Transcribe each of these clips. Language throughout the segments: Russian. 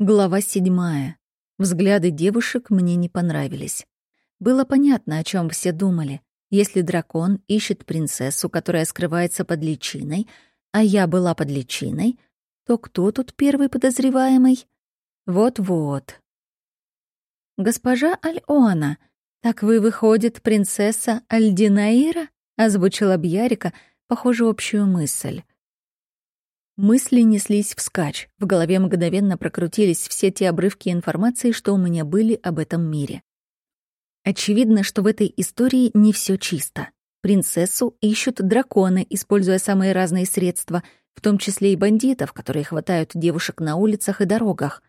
Глава седьмая. Взгляды девушек мне не понравились. Было понятно, о чем все думали. Если дракон ищет принцессу, которая скрывается под личиной, а я была под личиной, то кто тут первый подозреваемый? Вот-вот. «Госпожа Альона, так вы, выходит, принцесса Альдинаира?» — озвучила Бьярика, похоже, общую мысль. Мысли неслись вскачь. В голове мгновенно прокрутились все те обрывки информации, что у меня были об этом мире. Очевидно, что в этой истории не все чисто. Принцессу ищут драконы, используя самые разные средства, в том числе и бандитов, которые хватают девушек на улицах и дорогах.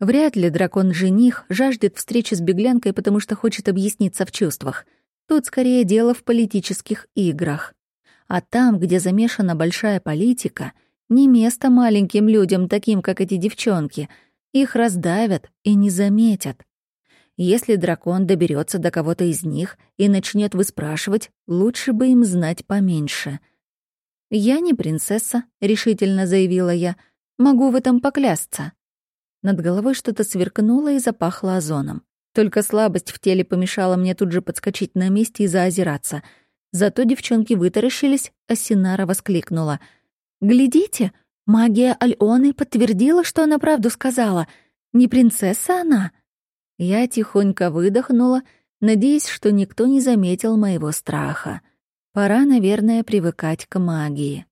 Вряд ли дракон-жених жаждет встречи с беглянкой, потому что хочет объясниться в чувствах. Тут скорее дело в политических играх. А там, где замешана большая политика — не место маленьким людям, таким, как эти девчонки. Их раздавят и не заметят. Если дракон доберется до кого-то из них и начнет выспрашивать, лучше бы им знать поменьше. «Я не принцесса», — решительно заявила я. «Могу в этом поклясться». Над головой что-то сверкнуло и запахло озоном. Только слабость в теле помешала мне тут же подскочить на месте и заозираться. Зато девчонки вытаращились, а Синара воскликнула — Глядите, магия Альоны подтвердила, что она правду сказала. Не принцесса она. Я тихонько выдохнула, надеясь, что никто не заметил моего страха. Пора, наверное, привыкать к магии.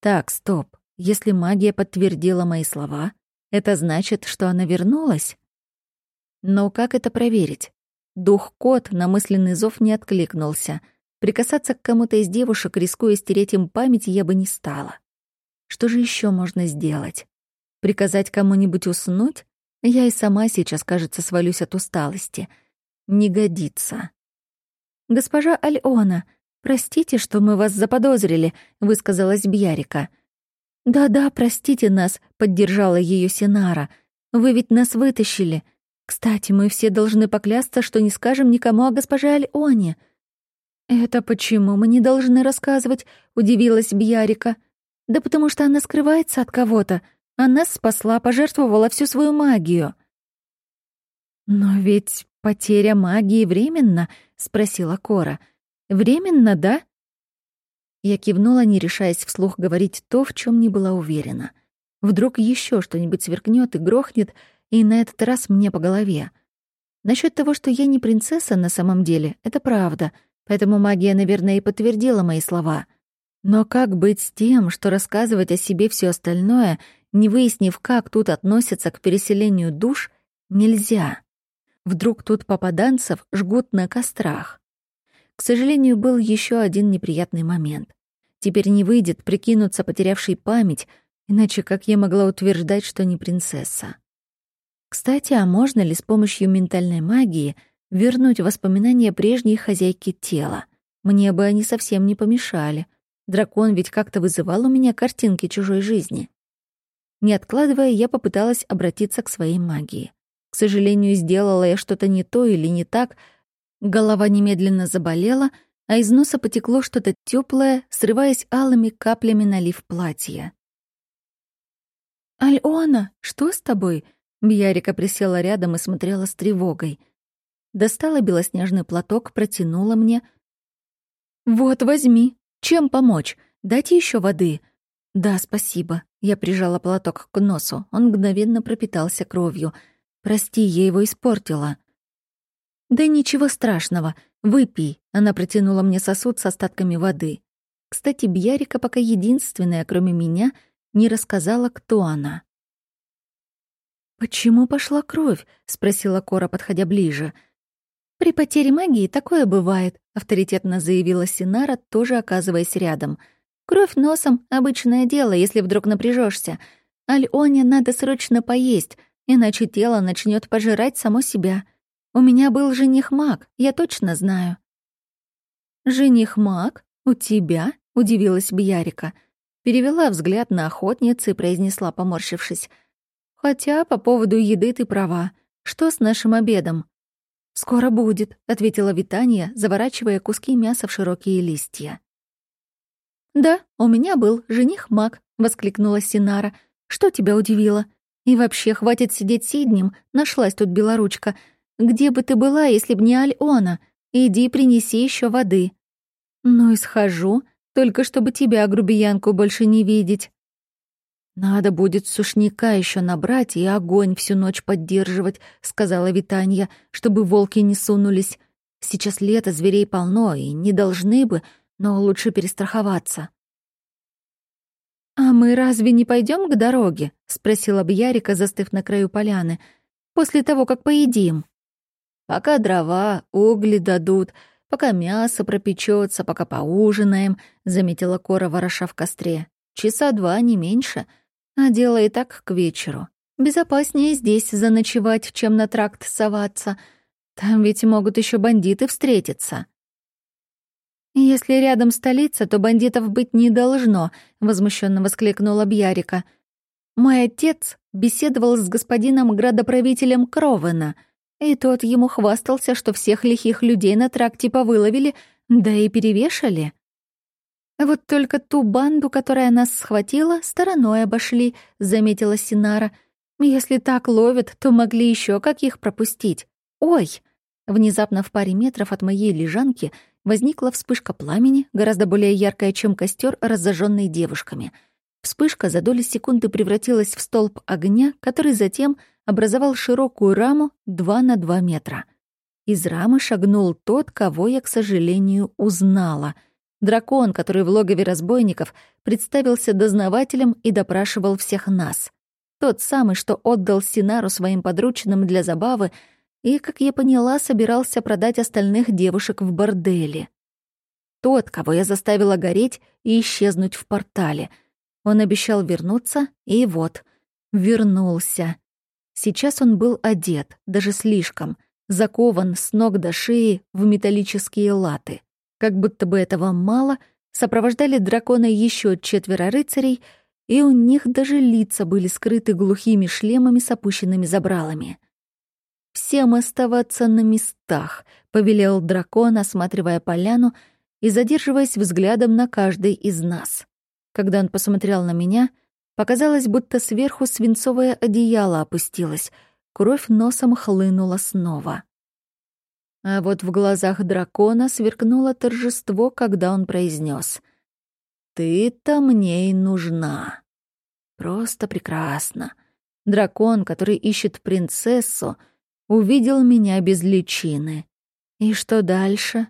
Так, стоп. Если магия подтвердила мои слова, это значит, что она вернулась? Но как это проверить? Дух-кот на мысленный зов не откликнулся. Прикасаться к кому-то из девушек, рискуя стереть им память, я бы не стала. Что же еще можно сделать? Приказать кому-нибудь уснуть? Я и сама сейчас, кажется, свалюсь от усталости. Не годится. «Госпожа Альона, простите, что мы вас заподозрили», — высказалась Бьярика. «Да-да, простите нас», — поддержала ее Синара. «Вы ведь нас вытащили. Кстати, мы все должны поклясться, что не скажем никому о госпоже Альоне». «Это почему мы не должны рассказывать?» — удивилась Бьярика. Да потому что она скрывается от кого-то. Она спасла, пожертвовала всю свою магию. «Но ведь потеря магии временно?» — спросила Кора. «Временно, да?» Я кивнула, не решаясь вслух говорить то, в чем не была уверена. Вдруг еще что-нибудь сверкнет и грохнет, и на этот раз мне по голове. Насчет того, что я не принцесса на самом деле, это правда, поэтому магия, наверное, и подтвердила мои слова — но как быть с тем, что рассказывать о себе все остальное, не выяснив, как тут относятся к переселению душ, нельзя? Вдруг тут попаданцев жгут на кострах? К сожалению, был еще один неприятный момент. Теперь не выйдет прикинуться потерявшей память, иначе как я могла утверждать, что не принцесса? Кстати, а можно ли с помощью ментальной магии вернуть воспоминания прежней хозяйки тела? Мне бы они совсем не помешали. Дракон ведь как-то вызывал у меня картинки чужой жизни. Не откладывая, я попыталась обратиться к своей магии. К сожалению, сделала я что-то не то или не так. Голова немедленно заболела, а из носа потекло что-то теплое, срываясь алыми каплями на лиф платья. «Альона, что с тобой?» Бьярика присела рядом и смотрела с тревогой. Достала белоснежный платок, протянула мне. «Вот, возьми, чем помочь? Дайте еще воды?» «Да, спасибо». Я прижала платок к носу. Он мгновенно пропитался кровью. «Прости, я его испортила». «Да ничего страшного. Выпей». Она протянула мне сосуд с остатками воды. Кстати, Бьярика пока единственная, кроме меня, не рассказала, кто она. «Почему пошла кровь?» — спросила Кора, подходя ближе. «При потере магии такое бывает», — авторитетно заявила Синара, тоже оказываясь рядом. «Кровь носом — обычное дело, если вдруг напряжешься. Альоне надо срочно поесть, иначе тело начнет пожирать само себя. У меня был жених-маг, я точно знаю». «Жених-маг? У тебя?» — удивилась Бьярика. Перевела взгляд на охотницы и произнесла, поморщившись. «Хотя по поводу еды ты права. Что с нашим обедом?» «Скоро будет», — ответила Витания, заворачивая куски мяса в широкие листья. «Да, у меня был жених-маг», — воскликнула Синара. «Что тебя удивило? И вообще, хватит сидеть сиднем, нашлась тут белоручка. Где бы ты была, если б не Альона? Иди принеси еще воды. Ну и схожу, только чтобы тебя, грубиянку, больше не видеть. «Надо будет сушняка еще набрать и огонь всю ночь поддерживать», — сказала Витанья, «чтобы волки не сунулись. Сейчас лето, зверей полно, и не должны бы, но лучше перестраховаться». «А мы разве не пойдем к дороге?» — спросила Бьярика, застыв на краю поляны. «После того, как поедим». «Пока дрова, угли дадут, пока мясо пропечется, пока поужинаем», — заметила Кора, вороша в костре. «Часа два, не меньше. А дело и так к вечеру. Безопаснее здесь заночевать, чем на тракт соваться. Там ведь могут еще бандиты встретиться». «Если рядом столица, то бандитов быть не должно», — возмущенно воскликнула Бьярика. «Мой отец беседовал с господином градоправителем Кровена, и тот ему хвастался, что всех лихих людей на тракте повыловили, да и перевешали». «Вот только ту банду, которая нас схватила, стороной обошли», — заметила Синара. «Если так ловят, то могли еще каких пропустить. Ой!» Внезапно в паре метров от моей лежанки — возникла вспышка пламени, гораздо более яркая, чем костер, разожженный девушками. Вспышка за доли секунды превратилась в столб огня, который затем образовал широкую раму 2 на 2 метра. Из рамы шагнул тот, кого я, к сожалению, узнала. Дракон, который в логове разбойников представился дознавателем и допрашивал всех нас. Тот самый, что отдал Синару своим подручным для забавы — и, как я поняла, собирался продать остальных девушек в борделе. Тот, кого я заставила гореть и исчезнуть в портале. Он обещал вернуться, и вот, вернулся. Сейчас он был одет, даже слишком, закован с ног до шеи в металлические латы. Как будто бы этого мало, сопровождали дракона еще четверо рыцарей, и у них даже лица были скрыты глухими шлемами с опущенными забралами. «Всем оставаться на местах», — повелел дракон, осматривая поляну и задерживаясь взглядом на каждой из нас. Когда он посмотрел на меня, показалось, будто сверху свинцовое одеяло опустилось, кровь носом хлынула снова. А вот в глазах дракона сверкнуло торжество, когда он произнес: «Ты-то мне и нужна». Просто прекрасно. Дракон, который ищет принцессу — увидел меня без личины. И что дальше?